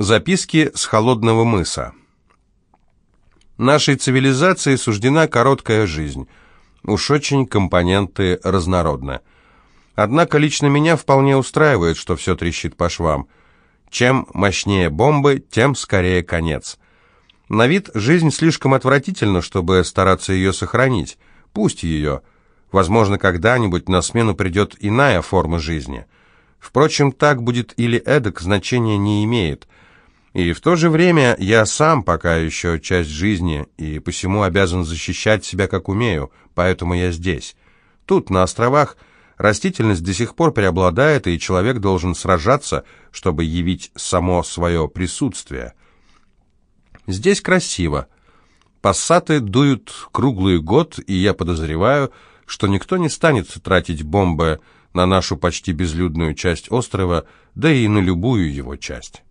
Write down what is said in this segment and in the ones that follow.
Записки с холодного мыса. Нашей цивилизации суждена короткая жизнь. Уж очень компоненты разнородны. Однако лично меня вполне устраивает, что все трещит по швам. Чем мощнее бомбы, тем скорее конец. На вид жизнь слишком отвратительна, чтобы стараться ее сохранить. Пусть ее. Возможно, когда-нибудь на смену придет иная форма жизни. Впрочем, так будет или эдак, значения не имеет – и в то же время я сам пока еще часть жизни, и посему обязан защищать себя как умею, поэтому я здесь. Тут, на островах, растительность до сих пор преобладает, и человек должен сражаться, чтобы явить само свое присутствие. Здесь красиво. Пассаты дуют круглый год, и я подозреваю, что никто не станет тратить бомбы на нашу почти безлюдную часть острова, да и на любую его часть.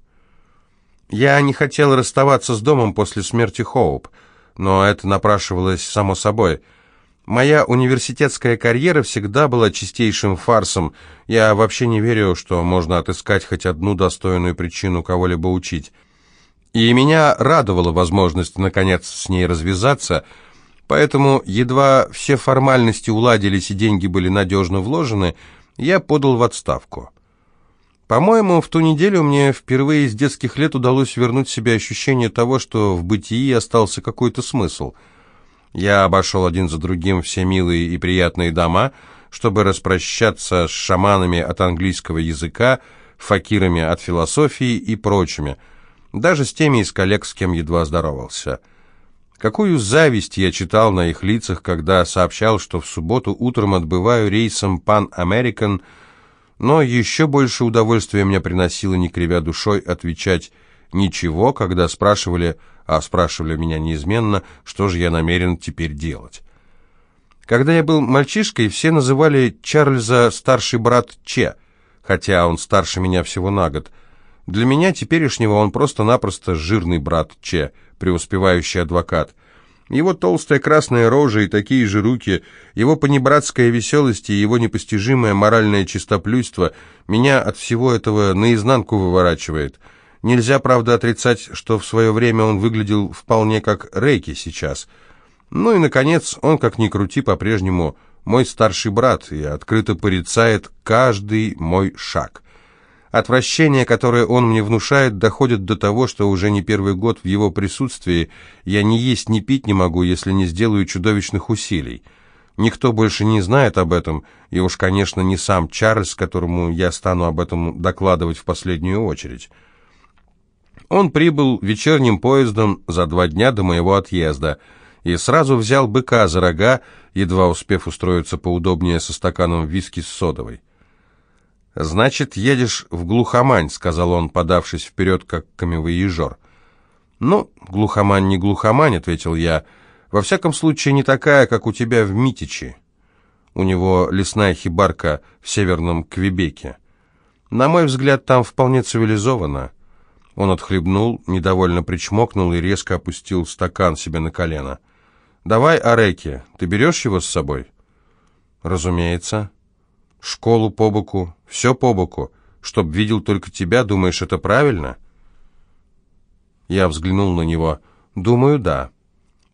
Я не хотел расставаться с домом после смерти Хоуп, но это напрашивалось само собой. Моя университетская карьера всегда была чистейшим фарсом. Я вообще не верю, что можно отыскать хоть одну достойную причину кого-либо учить. И меня радовала возможность, наконец, с ней развязаться, поэтому, едва все формальности уладились и деньги были надежно вложены, я подал в отставку. По-моему, в ту неделю мне впервые с детских лет удалось вернуть себе ощущение того, что в бытии остался какой-то смысл. Я обошел один за другим все милые и приятные дома, чтобы распрощаться с шаманами от английского языка, факирами от философии и прочими, даже с теми из коллег, с кем едва здоровался. Какую зависть я читал на их лицах, когда сообщал, что в субботу утром отбываю рейсом Pan American – но еще больше удовольствия мне приносило, не кривя душой, отвечать «ничего», когда спрашивали, а спрашивали меня неизменно, что же я намерен теперь делать. Когда я был мальчишкой, все называли Чарльза старший брат Че, хотя он старше меня всего на год. Для меня теперешнего он просто-напросто жирный брат Че, преуспевающий адвокат – его толстая красная рожа и такие же руки, его понебратская веселость и его непостижимое моральное чистоплюйство меня от всего этого наизнанку выворачивает. Нельзя, правда, отрицать, что в свое время он выглядел вполне как Рейки сейчас. Ну и, наконец, он, как ни крути, по-прежнему мой старший брат и открыто порицает каждый мой шаг. Отвращение, которое он мне внушает, доходит до того, что уже не первый год в его присутствии я ни есть, ни пить не могу, если не сделаю чудовищных усилий. Никто больше не знает об этом, и уж, конечно, не сам Чарльз, которому я стану об этом докладывать в последнюю очередь. Он прибыл вечерним поездом за два дня до моего отъезда и сразу взял быка за рога, едва успев устроиться поудобнее со стаканом виски с содовой. «Значит, едешь в глухомань», — сказал он, подавшись вперед, как камевоежор. «Ну, глухомань не глухомань», — ответил я. «Во всяком случае, не такая, как у тебя в Митичи. У него лесная хибарка в северном Квебеке. На мой взгляд, там вполне цивилизованно». Он отхлебнул, недовольно причмокнул и резко опустил стакан себе на колено. «Давай, Ареки, ты берешь его с собой?» «Разумеется». Школу по боку, все по боку. Чтоб видел только тебя, думаешь, это правильно?» Я взглянул на него. «Думаю, да.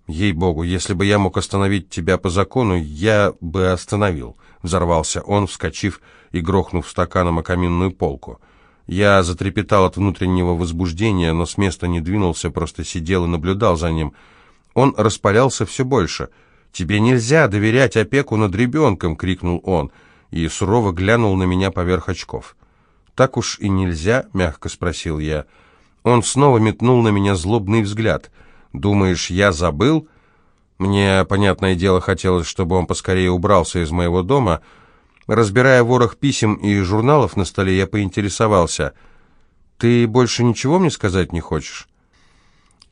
Ей-богу, если бы я мог остановить тебя по закону, я бы остановил». Взорвался он, вскочив и грохнув стаканом о каминную полку. Я затрепетал от внутреннего возбуждения, но с места не двинулся, просто сидел и наблюдал за ним. Он распалялся все больше. «Тебе нельзя доверять опеку над ребенком!» — крикнул он и сурово глянул на меня поверх очков. «Так уж и нельзя?» — мягко спросил я. Он снова метнул на меня злобный взгляд. «Думаешь, я забыл?» Мне, понятное дело, хотелось, чтобы он поскорее убрался из моего дома. Разбирая ворох писем и журналов на столе, я поинтересовался. «Ты больше ничего мне сказать не хочешь?»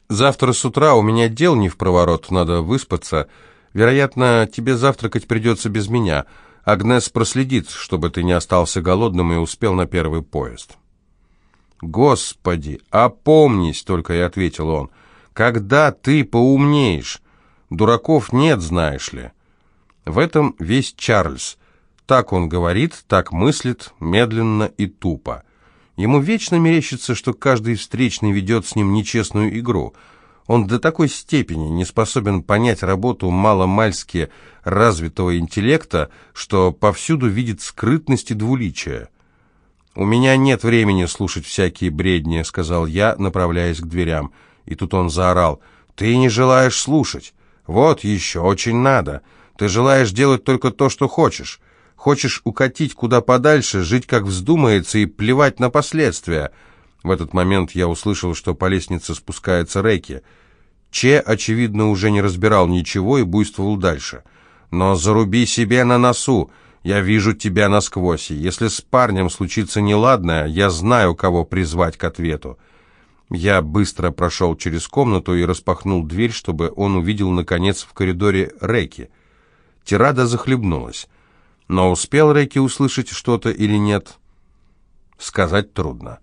«Завтра с утра у меня дел не в проворот, надо выспаться. Вероятно, тебе завтракать придется без меня». Агнес проследит, чтобы ты не остался голодным и успел на первый поезд». «Господи, опомнись!» — только и ответил он. «Когда ты поумнеешь? Дураков нет, знаешь ли». В этом весь Чарльз. Так он говорит, так мыслит, медленно и тупо. Ему вечно мерещится, что каждый встречный ведет с ним нечестную игру. Он до такой степени не способен понять работу маломальски развитого интеллекта, что повсюду видит скрытность и двуличие. «У меня нет времени слушать всякие бредни», — сказал я, направляясь к дверям. И тут он заорал. «Ты не желаешь слушать. Вот еще очень надо. Ты желаешь делать только то, что хочешь. Хочешь укатить куда подальше, жить как вздумается и плевать на последствия». В этот момент я услышал, что по лестнице спускается Рэки. Че, очевидно, уже не разбирал ничего и буйствовал дальше. «Но заруби себе на носу. Я вижу тебя насквозь, и если с парнем случится неладное, я знаю, кого призвать к ответу». Я быстро прошел через комнату и распахнул дверь, чтобы он увидел, наконец, в коридоре Рэки. Тирада захлебнулась. Но успел Рэки услышать что-то или нет, сказать трудно.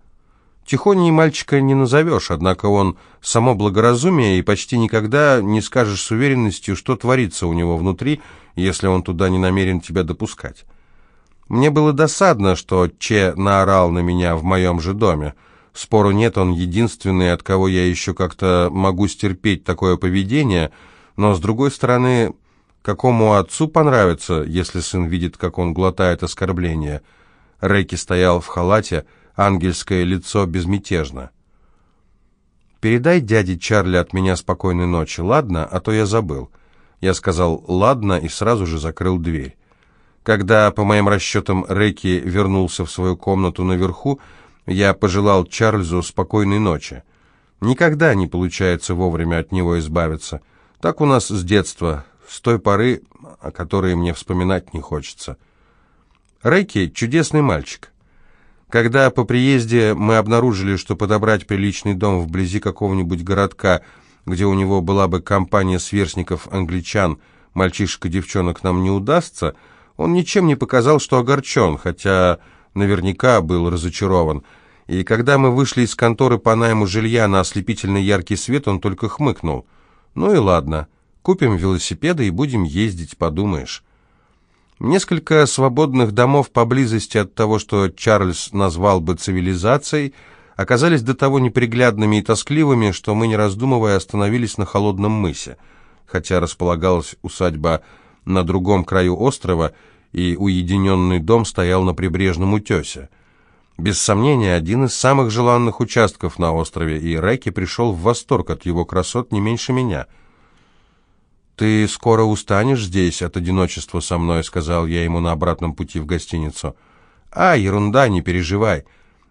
Тихоней мальчика не назовешь, однако он само благоразумие, и почти никогда не скажешь с уверенностью, что творится у него внутри, если он туда не намерен тебя допускать. Мне было досадно, что Че наорал на меня в моем же доме. Спору нет, он единственный, от кого я еще как-то могу стерпеть такое поведение, но, с другой стороны, какому отцу понравится, если сын видит, как он глотает оскорбления? Рэки стоял в халате, ангельское лицо безмятежно. «Передай дяде Чарли от меня спокойной ночи, ладно? А то я забыл». Я сказал «ладно» и сразу же закрыл дверь. Когда, по моим расчетам, Рэки вернулся в свою комнату наверху, я пожелал Чарльзу спокойной ночи. Никогда не получается вовремя от него избавиться. Так у нас с детства, с той поры, о которой мне вспоминать не хочется. Рэки — чудесный мальчик. Когда по приезде мы обнаружили, что подобрать приличный дом вблизи какого-нибудь городка, где у него была бы компания сверстников-англичан, мальчишек-девчонок нам не удастся, он ничем не показал, что огорчен, хотя наверняка был разочарован. И когда мы вышли из конторы по найму жилья на ослепительно яркий свет, он только хмыкнул. «Ну и ладно, купим велосипеды и будем ездить, подумаешь». Несколько свободных домов поблизости от того, что Чарльз назвал бы цивилизацией, оказались до того неприглядными и тоскливыми, что мы, не раздумывая, остановились на холодном мысе. Хотя располагалась усадьба на другом краю острова, и уединенный дом стоял на прибрежном утесе. Без сомнения, один из самых желанных участков на острове, и Рэки пришел в восторг от его красот не меньше меня. «Ты скоро устанешь здесь от одиночества со мной», — сказал я ему на обратном пути в гостиницу. «А, ерунда, не переживай.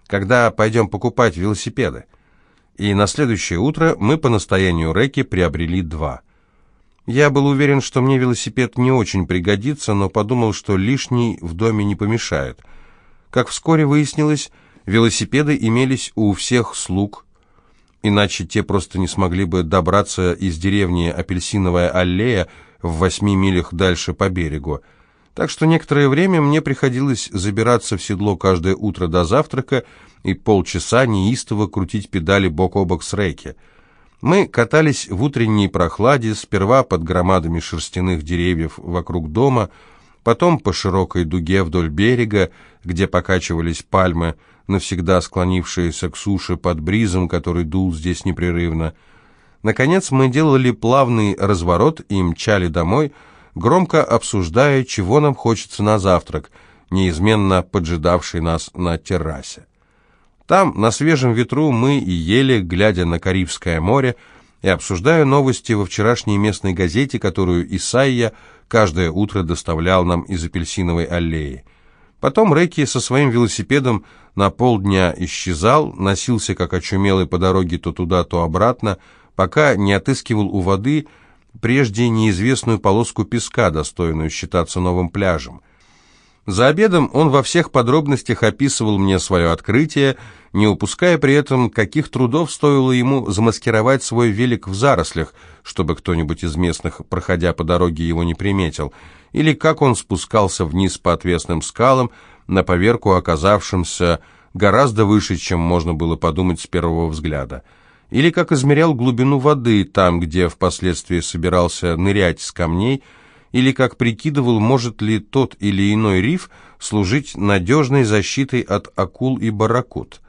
Когда пойдем покупать велосипеды?» И на следующее утро мы по настоянию Рэки приобрели два. Я был уверен, что мне велосипед не очень пригодится, но подумал, что лишний в доме не помешает — как вскоре выяснилось, велосипеды имелись у всех слуг, иначе те просто не смогли бы добраться из деревни Апельсиновая аллея в восьми милях дальше по берегу. Так что некоторое время мне приходилось забираться в седло каждое утро до завтрака и полчаса неистово крутить педали бок о бок с рейки. Мы катались в утренней прохладе, сперва под громадами шерстяных деревьев вокруг дома, потом по широкой дуге вдоль берега, где покачивались пальмы, навсегда склонившиеся к суше под бризом, который дул здесь непрерывно. Наконец мы делали плавный разворот и мчали домой, громко обсуждая, чего нам хочется на завтрак, неизменно поджидавший нас на террасе. Там, на свежем ветру, мы и ели, глядя на Карибское море, и обсуждая новости во вчерашней местной газете, которую Исайя каждое утро доставлял нам из апельсиновой аллеи. Потом Рэки со своим велосипедом на полдня исчезал, носился как очумелый по дороге то туда, то обратно, пока не отыскивал у воды прежде неизвестную полоску песка, достойную считаться новым пляжем. За обедом он во всех подробностях описывал мне свое открытие, не упуская при этом, каких трудов стоило ему замаскировать свой велик в зарослях, чтобы кто-нибудь из местных, проходя по дороге, его не приметил, или как он спускался вниз по отвесным скалам, на поверку оказавшимся гораздо выше, чем можно было подумать с первого взгляда, или как измерял глубину воды там, где впоследствии собирался нырять с камней, или как прикидывал, может ли тот или иной риф служить надежной защитой от акул и барракуд.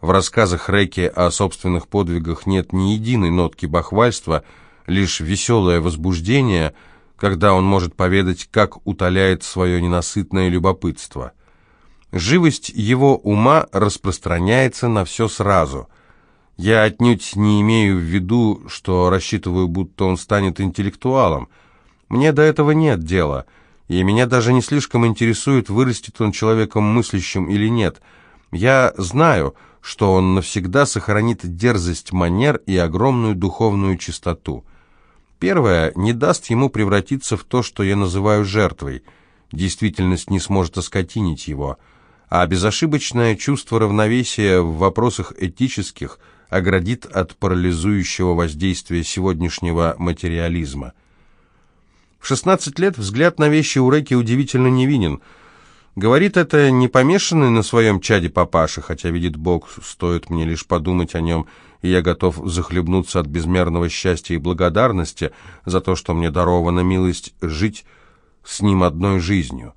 В рассказах Рэки о собственных подвигах нет ни единой нотки бахвальства, лишь веселое возбуждение, когда он может поведать, как утоляет свое ненасытное любопытство. Живость его ума распространяется на все сразу. Я отнюдь не имею в виду, что рассчитываю, будто он станет интеллектуалом. Мне до этого нет дела, и меня даже не слишком интересует, вырастет он человеком мыслящим или нет. Я знаю, что он навсегда сохранит дерзость манер и огромную духовную чистоту. Первое не даст ему превратиться в то, что я называю жертвой. Действительность не сможет оскотинить его – а безошибочное чувство равновесия в вопросах этических оградит от парализующего воздействия сегодняшнего материализма. В 16 лет взгляд на вещи у Рэки удивительно невинен. Говорит это не помешанный на своем чаде папаша, хотя, видит Бог, стоит мне лишь подумать о нем, и я готов захлебнуться от безмерного счастья и благодарности за то, что мне дарована милость жить с ним одной жизнью.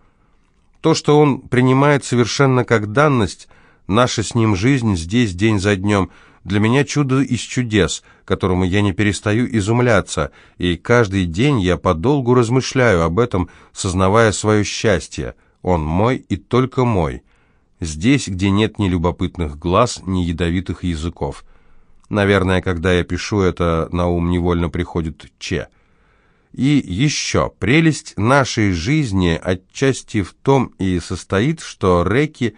То, что он принимает совершенно как данность, наша с ним жизнь здесь день за днем, для меня чудо из чудес, которому я не перестаю изумляться, и каждый день я подолгу размышляю об этом, сознавая свое счастье. Он мой и только мой. Здесь, где нет ни любопытных глаз, ни ядовитых языков. Наверное, когда я пишу это, на ум невольно приходит «че». И еще, прелесть нашей жизни отчасти в том и состоит, что Реки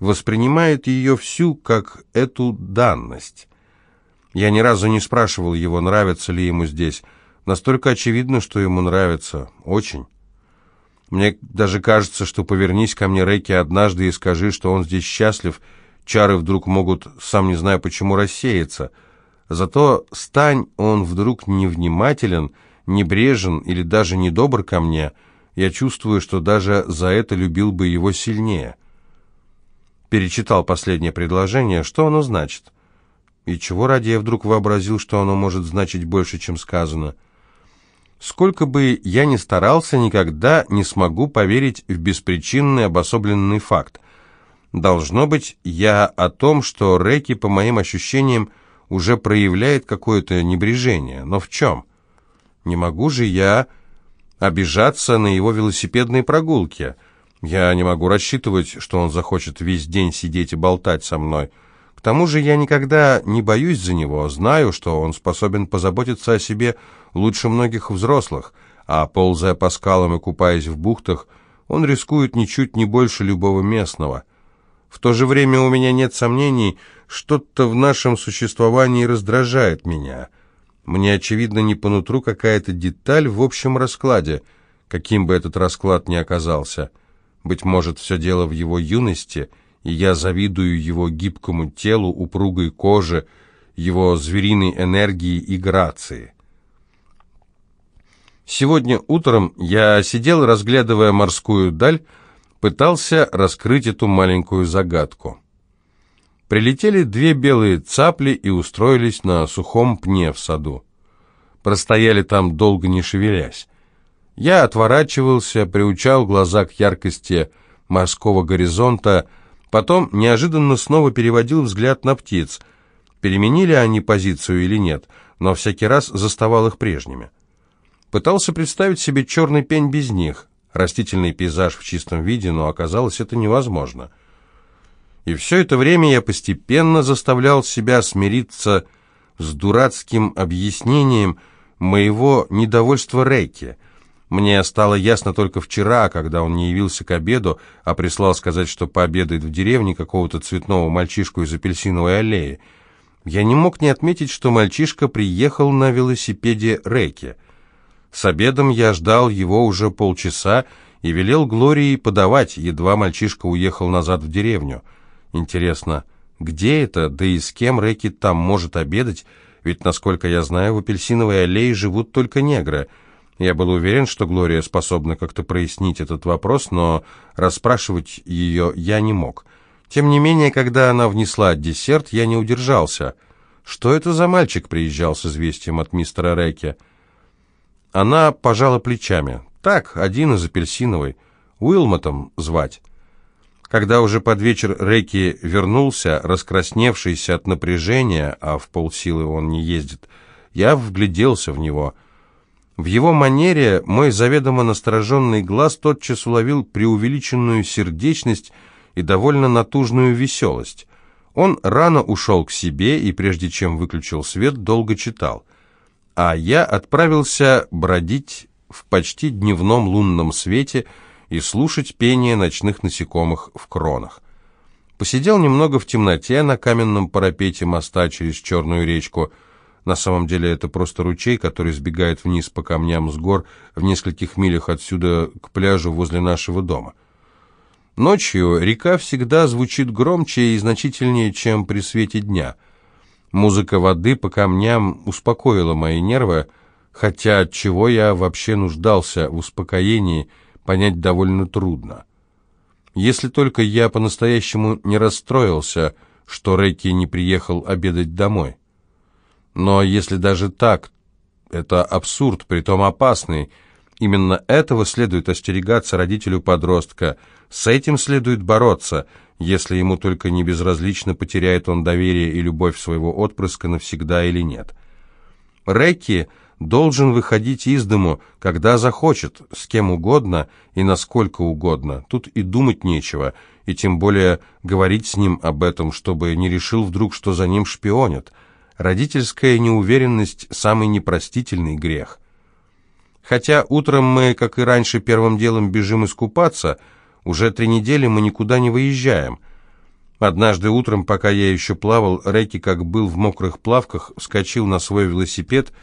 воспринимает ее всю как эту данность. Я ни разу не спрашивал его, нравится ли ему здесь. Настолько очевидно, что ему нравится. Очень. Мне даже кажется, что повернись ко мне, Реки, однажды и скажи, что он здесь счастлив, чары вдруг могут, сам не знаю почему, рассеяться. Зато стань он вдруг невнимателен, небрежен или даже недобр ко мне, я чувствую, что даже за это любил бы его сильнее. Перечитал последнее предложение, что оно значит. И чего ради я вдруг вообразил, что оно может значить больше, чем сказано. Сколько бы я ни старался, никогда не смогу поверить в беспричинный обособленный факт. Должно быть, я о том, что Рэки, по моим ощущениям, уже проявляет какое-то небрежение. Но в чем? Не могу же я обижаться на его велосипедные прогулки. Я не могу рассчитывать, что он захочет весь день сидеть и болтать со мной. К тому же я никогда не боюсь за него, знаю, что он способен позаботиться о себе лучше многих взрослых, а ползая по скалам и купаясь в бухтах, он рискует ничуть не больше любого местного. В то же время у меня нет сомнений, что-то в нашем существовании раздражает меня. Мне, очевидно, не по нутру какая-то деталь в общем раскладе, каким бы этот расклад ни оказался. Быть может, все дело в его юности, и я завидую его гибкому телу, упругой коже, его звериной энергии и грации. Сегодня утром я сидел, разглядывая морскую даль, пытался раскрыть эту маленькую загадку. Прилетели две белые цапли и устроились на сухом пне в саду. Простояли там долго не шевелясь. Я отворачивался, приучал глаза к яркости морского горизонта, потом неожиданно снова переводил взгляд на птиц. Переменили они позицию или нет, но всякий раз заставал их прежними. Пытался представить себе черный пень без них, растительный пейзаж в чистом виде, но оказалось это невозможно — и все это время я постепенно заставлял себя смириться с дурацким объяснением моего недовольства Рейки. Мне стало ясно только вчера, когда он не явился к обеду, а прислал сказать, что пообедает в деревне какого-то цветного мальчишку из апельсиновой аллеи. Я не мог не отметить, что мальчишка приехал на велосипеде Рейки. С обедом я ждал его уже полчаса и велел Глории подавать, едва мальчишка уехал назад в деревню. Интересно, где это, да и с кем Рэкет там может обедать, ведь, насколько я знаю, в апельсиновой аллее живут только негры. Я был уверен, что Глория способна как-то прояснить этот вопрос, но расспрашивать ее я не мог. Тем не менее, когда она внесла десерт, я не удержался. Что это за мальчик приезжал с известием от мистера Рэки? Она пожала плечами. Так, один из апельсиновой. Уилмотом звать. Когда уже под вечер Рэки вернулся, раскрасневшийся от напряжения, а в полсилы он не ездит, я вгляделся в него. В его манере мой заведомо настороженный глаз тотчас уловил преувеличенную сердечность и довольно натужную веселость. Он рано ушел к себе и, прежде чем выключил свет, долго читал. А я отправился бродить в почти дневном лунном свете и слушать пение ночных насекомых в кронах. Посидел немного в темноте на каменном парапете моста через Черную речку. На самом деле это просто ручей, который сбегает вниз по камням с гор в нескольких милях отсюда к пляжу возле нашего дома. Ночью река всегда звучит громче и значительнее, чем при свете дня. Музыка воды по камням успокоила мои нервы, хотя от чего я вообще нуждался в успокоении, понять довольно трудно. Если только я по-настоящему не расстроился, что Рэки не приехал обедать домой. Но если даже так, это абсурд, притом опасный. Именно этого следует остерегаться родителю подростка – с этим следует бороться, если ему только не безразлично, потеряет он доверие и любовь своего отпрыска навсегда или нет. Рекки должен выходить из дому, когда захочет, с кем угодно и насколько угодно. Тут и думать нечего, и тем более говорить с ним об этом, чтобы не решил вдруг, что за ним шпионят. Родительская неуверенность – самый непростительный грех. Хотя утром мы, как и раньше, первым делом бежим искупаться – уже три недели мы никуда не выезжаем. Однажды утром, пока я еще плавал, Рэки, как был в мокрых плавках, вскочил на свой велосипед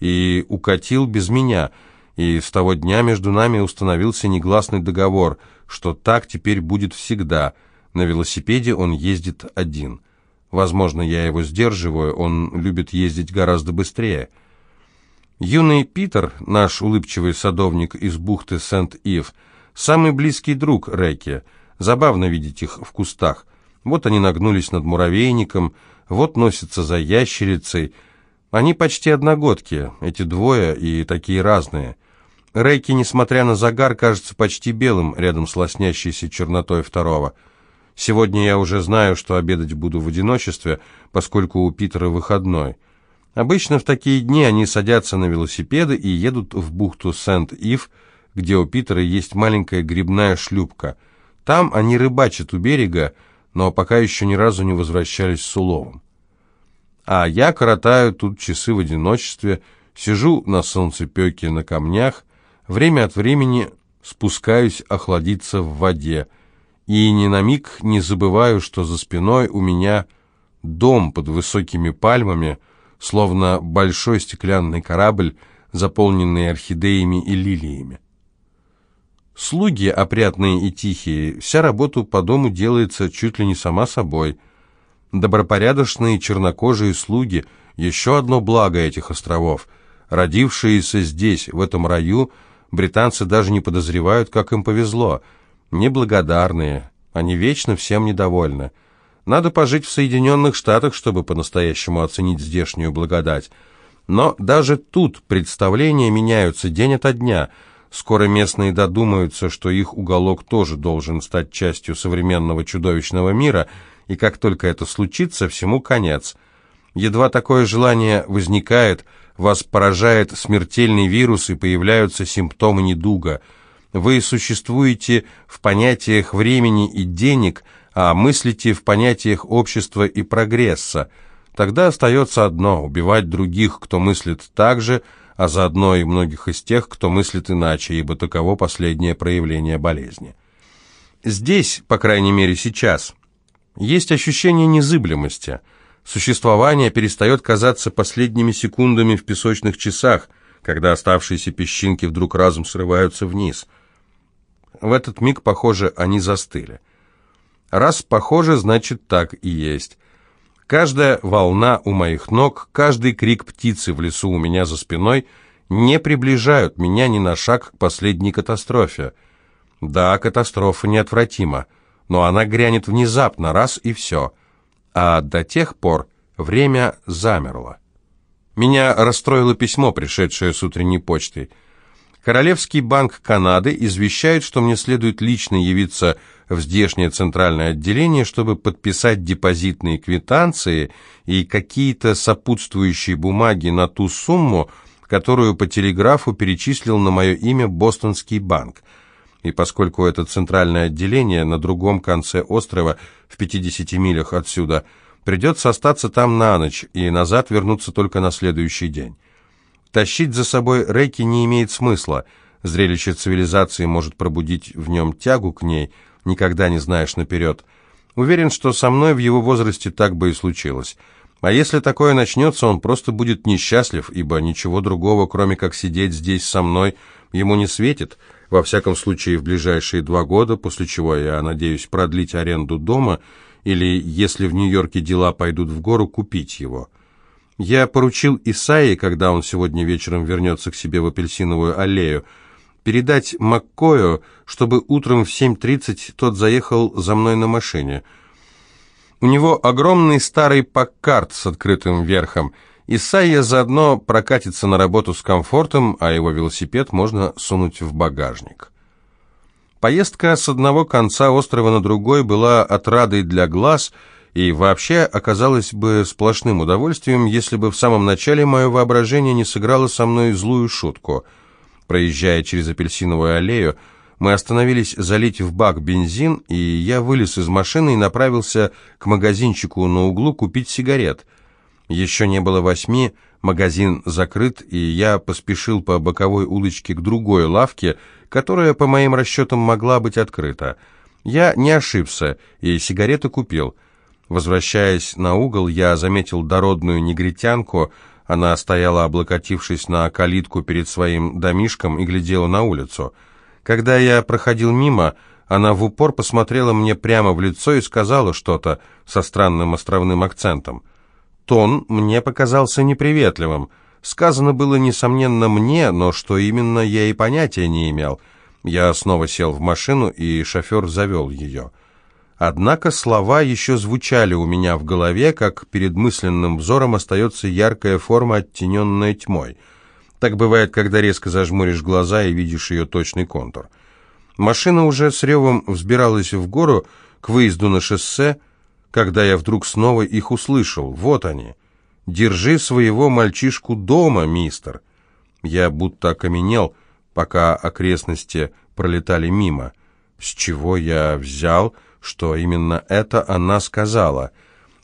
и укатил без меня, и с того дня между нами установился негласный договор, что так теперь будет всегда. На велосипеде он ездит один. Возможно, я его сдерживаю, он любит ездить гораздо быстрее. Юный Питер, наш улыбчивый садовник из бухты Сент-Ив, Самый близкий друг Рэки. Забавно видеть их в кустах. Вот они нагнулись над муравейником, вот носятся за ящерицей. Они почти одногодки, эти двое и такие разные. Рейки, несмотря на загар, кажется почти белым рядом с лоснящейся чернотой второго. Сегодня я уже знаю, что обедать буду в одиночестве, поскольку у Питера выходной. Обычно в такие дни они садятся на велосипеды и едут в бухту Сент-Ив, где у Питера есть маленькая грибная шлюпка. Там они рыбачат у берега, но пока еще ни разу не возвращались с уловом. А я коротаю тут часы в одиночестве, сижу на солнцепеке на камнях, время от времени спускаюсь охладиться в воде, и ни на миг не забываю, что за спиной у меня дом под высокими пальмами, словно большой стеклянный корабль, заполненный орхидеями и лилиями. Слуги опрятные и тихие, вся работа по дому делается чуть ли не сама собой. Добропорядочные чернокожие слуги – еще одно благо этих островов. Родившиеся здесь, в этом раю, британцы даже не подозревают, как им повезло. Неблагодарные, они вечно всем недовольны. Надо пожить в Соединенных Штатах, чтобы по-настоящему оценить здешнюю благодать. Но даже тут представления меняются день ото дня – Скоро местные додумаются, что их уголок тоже должен стать частью современного чудовищного мира, и как только это случится, всему конец. Едва такое желание возникает, вас поражает смертельный вирус и появляются симптомы недуга. Вы существуете в понятиях времени и денег, а мыслите в понятиях общества и прогресса. Тогда остается одно – убивать других, кто мыслит так же – а заодно и многих из тех, кто мыслит иначе, ибо таково последнее проявление болезни. Здесь, по крайней мере сейчас, есть ощущение незыблемости. Существование перестает казаться последними секундами в песочных часах, когда оставшиеся песчинки вдруг разом срываются вниз. В этот миг, похоже, они застыли. Раз похоже, значит так и есть. Каждая волна у моих ног, каждый крик птицы в лесу у меня за спиной не приближают меня ни на шаг к последней катастрофе. Да, катастрофа неотвратима, но она грянет внезапно, раз и все. А до тех пор время замерло. Меня расстроило письмо, пришедшее с утренней почтой. Королевский банк Канады извещает, что мне следует лично явиться в здешнее центральное отделение, чтобы подписать депозитные квитанции и какие-то сопутствующие бумаги на ту сумму, которую по телеграфу перечислил на мое имя Бостонский банк. И поскольку это центральное отделение на другом конце острова, в 50 милях отсюда, придется остаться там на ночь и назад вернуться только на следующий день. Тащить за собой Рейки не имеет смысла. Зрелище цивилизации может пробудить в нем тягу к ней, никогда не знаешь наперед. Уверен, что со мной в его возрасте так бы и случилось. А если такое начнется, он просто будет несчастлив, ибо ничего другого, кроме как сидеть здесь со мной, ему не светит, во всяком случае в ближайшие два года, после чего я надеюсь продлить аренду дома, или, если в Нью-Йорке дела пойдут в гору, купить его. Я поручил Исаи, когда он сегодня вечером вернется к себе в апельсиновую аллею, передать Маккою, чтобы утром в 7.30 тот заехал за мной на машине. У него огромный старый паккарт с открытым верхом. Исайя заодно прокатится на работу с комфортом, а его велосипед можно сунуть в багажник. Поездка с одного конца острова на другой была отрадой для глаз и вообще оказалась бы сплошным удовольствием, если бы в самом начале мое воображение не сыграло со мной злую шутку – Проезжая через апельсиновую аллею, мы остановились залить в бак бензин, и я вылез из машины и направился к магазинчику на углу купить сигарет. Еще не было восьми, магазин закрыт, и я поспешил по боковой улочке к другой лавке, которая, по моим расчетам, могла быть открыта. Я не ошибся, и сигареты купил. Возвращаясь на угол, я заметил дородную негритянку, она стояла, облокотившись на калитку перед своим домишком и глядела на улицу. Когда я проходил мимо, она в упор посмотрела мне прямо в лицо и сказала что-то со странным островным акцентом. Тон мне показался неприветливым. Сказано было, несомненно, мне, но что именно, я и понятия не имел. Я снова сел в машину, и шофер завел ее. Однако слова еще звучали у меня в голове, как перед мысленным взором остается яркая форма, оттененная тьмой. Так бывает, когда резко зажмуришь глаза и видишь ее точный контур. Машина уже с ревом взбиралась в гору к выезду на шоссе, когда я вдруг снова их услышал. Вот они. «Держи своего мальчишку дома, мистер». Я будто окаменел, пока окрестности пролетали мимо. С чего я взял что именно это она сказала.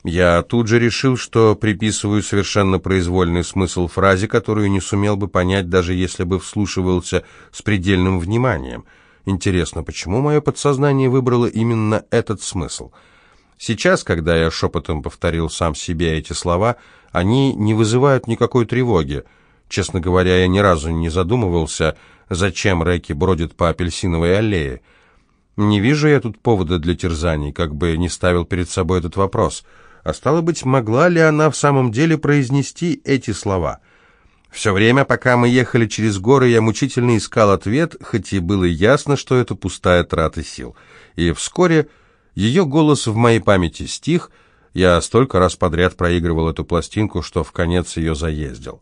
Я тут же решил, что приписываю совершенно произвольный смысл фразе, которую не сумел бы понять, даже если бы вслушивался с предельным вниманием. Интересно, почему мое подсознание выбрало именно этот смысл? Сейчас, когда я шепотом повторил сам себе эти слова, они не вызывают никакой тревоги. Честно говоря, я ни разу не задумывался, зачем Рэки бродит по апельсиновой аллее. Не вижу я тут повода для терзаний, как бы не ставил перед собой этот вопрос. А стало быть, могла ли она в самом деле произнести эти слова? Все время, пока мы ехали через горы, я мучительно искал ответ, хоть и было ясно, что это пустая трата сил. И вскоре ее голос в моей памяти стих, я столько раз подряд проигрывал эту пластинку, что в конец ее заездил.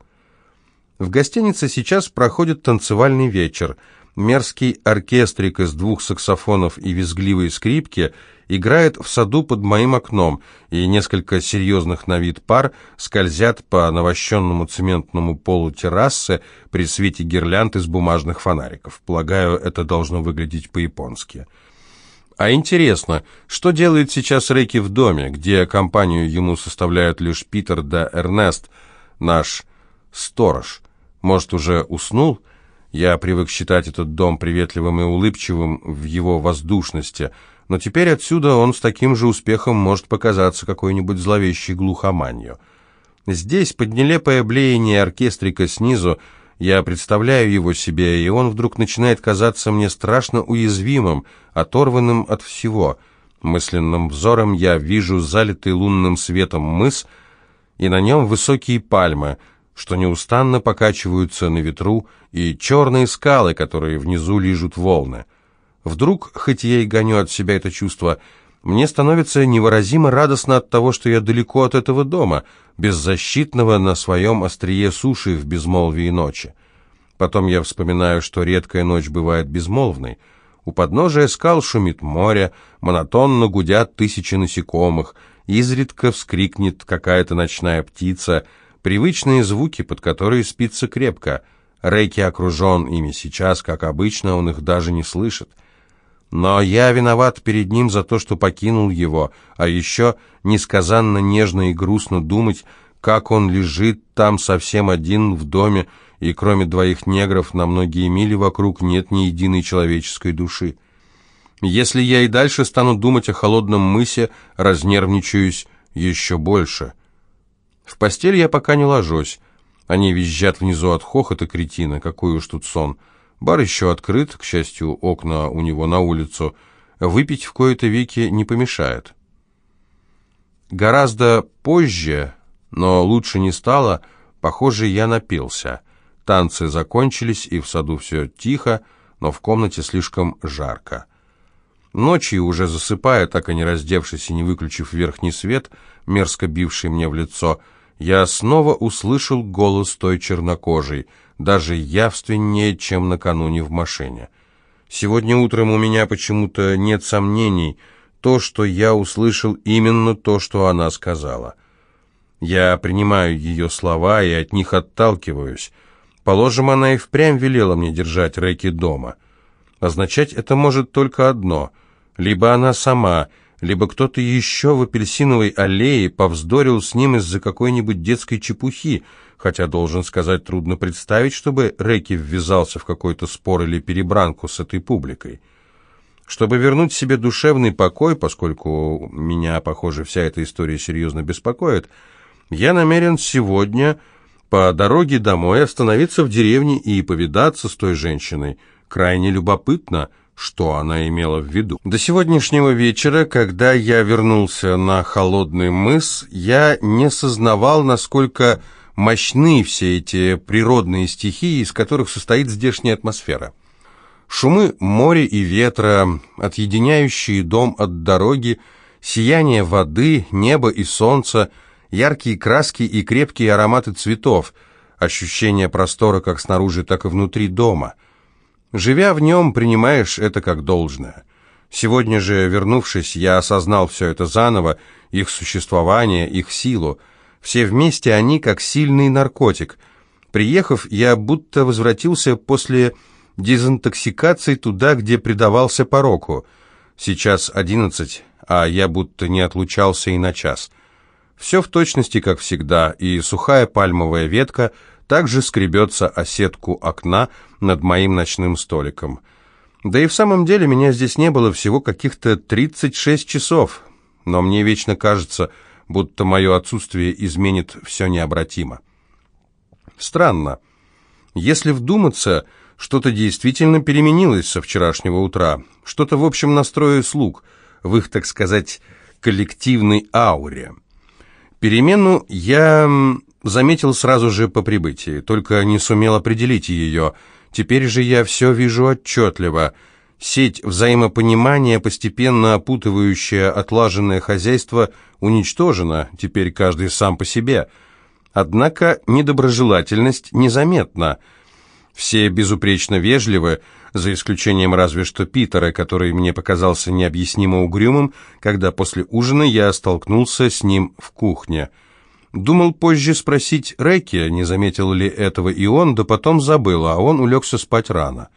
В гостинице сейчас проходит танцевальный вечер – мерзкий оркестрик из двух саксофонов и визгливой скрипки играет в саду под моим окном, и несколько серьезных на вид пар скользят по навощенному цементному полу террасы при свете гирлянд из бумажных фонариков. Полагаю, это должно выглядеть по-японски. А интересно, что делает сейчас Рейки в доме, где компанию ему составляют лишь Питер да Эрнест, наш сторож? Может, уже уснул? Я привык считать этот дом приветливым и улыбчивым в его воздушности, но теперь отсюда он с таким же успехом может показаться какой-нибудь зловещей глухоманью. Здесь, под нелепое блеяние оркестрика снизу, я представляю его себе, и он вдруг начинает казаться мне страшно уязвимым, оторванным от всего. Мысленным взором я вижу залитый лунным светом мыс, и на нем высокие пальмы — что неустанно покачиваются на ветру, и черные скалы, которые внизу лижут волны. Вдруг, хоть я и гоню от себя это чувство, мне становится невыразимо радостно от того, что я далеко от этого дома, беззащитного на своем острие суши в безмолвии ночи. Потом я вспоминаю, что редкая ночь бывает безмолвной. У подножия скал шумит море, монотонно гудят тысячи насекомых, изредка вскрикнет какая-то ночная птица, привычные звуки, под которые спится крепко. Рейки окружен ими сейчас, как обычно, он их даже не слышит. Но я виноват перед ним за то, что покинул его, а еще несказанно нежно и грустно думать, как он лежит там совсем один в доме, и кроме двоих негров на многие мили вокруг нет ни единой человеческой души. Если я и дальше стану думать о холодном мысе, разнервничаюсь еще больше. В постель я пока не ложусь. Они визжат внизу от хохота кретина, какой уж тут сон. Бар еще открыт, к счастью, окна у него на улицу. Выпить в кои-то веки не помешает. Гораздо позже, но лучше не стало, похоже, я напился. Танцы закончились, и в саду все тихо, но в комнате слишком жарко. Ночью, уже засыпая, так и не раздевшись и не выключив верхний свет, мерзко бивший мне в лицо, я снова услышал голос той чернокожей, даже явственнее, чем накануне в машине. Сегодня утром у меня почему-то нет сомнений, то, что я услышал, именно то, что она сказала. Я принимаю ее слова и от них отталкиваюсь. Положим, она и впрямь велела мне держать Рэки дома. Означать это может только одно. Либо она сама, либо кто-то еще в апельсиновой аллее повздорил с ним из-за какой-нибудь детской чепухи, хотя, должен сказать, трудно представить, чтобы Рэки ввязался в какой-то спор или перебранку с этой публикой. Чтобы вернуть себе душевный покой, поскольку меня, похоже, вся эта история серьезно беспокоит, я намерен сегодня по дороге домой остановиться в деревне и повидаться с той женщиной. Крайне любопытно, что она имела в виду. До сегодняшнего вечера, когда я вернулся на холодный мыс, я не сознавал, насколько мощны все эти природные стихии, из которых состоит здешняя атмосфера. Шумы моря и ветра, отъединяющие дом от дороги, сияние воды, неба и солнца – яркие краски и крепкие ароматы цветов, ощущение простора как снаружи, так и внутри дома. Живя в нем, принимаешь это как должное. Сегодня же, вернувшись, я осознал все это заново, их существование, их силу. Все вместе они как сильный наркотик. Приехав, я будто возвратился после дезинтоксикации туда, где предавался пороку. Сейчас одиннадцать, а я будто не отлучался и на час. Все в точности, как всегда, и сухая пальмовая ветка также скребется о сетку окна над моим ночным столиком. Да и в самом деле меня здесь не было всего каких-то 36 часов, но мне вечно кажется, будто мое отсутствие изменит все необратимо. Странно. Если вдуматься, что-то действительно переменилось со вчерашнего утра, что-то в общем настрое слуг, в их, так сказать, коллективной ауре – Перемену я заметил сразу же по прибытии, только не сумел определить ее. Теперь же я все вижу отчетливо. Сеть взаимопонимания, постепенно опутывающая отлаженное хозяйство, уничтожена, теперь каждый сам по себе. Однако недоброжелательность незаметна. Все безупречно вежливы, за исключением разве что Питера, который мне показался необъяснимо угрюмым, когда после ужина я столкнулся с ним в кухне. Думал позже спросить Рэки, не заметил ли этого и он, да потом забыл, а он улегся спать рано.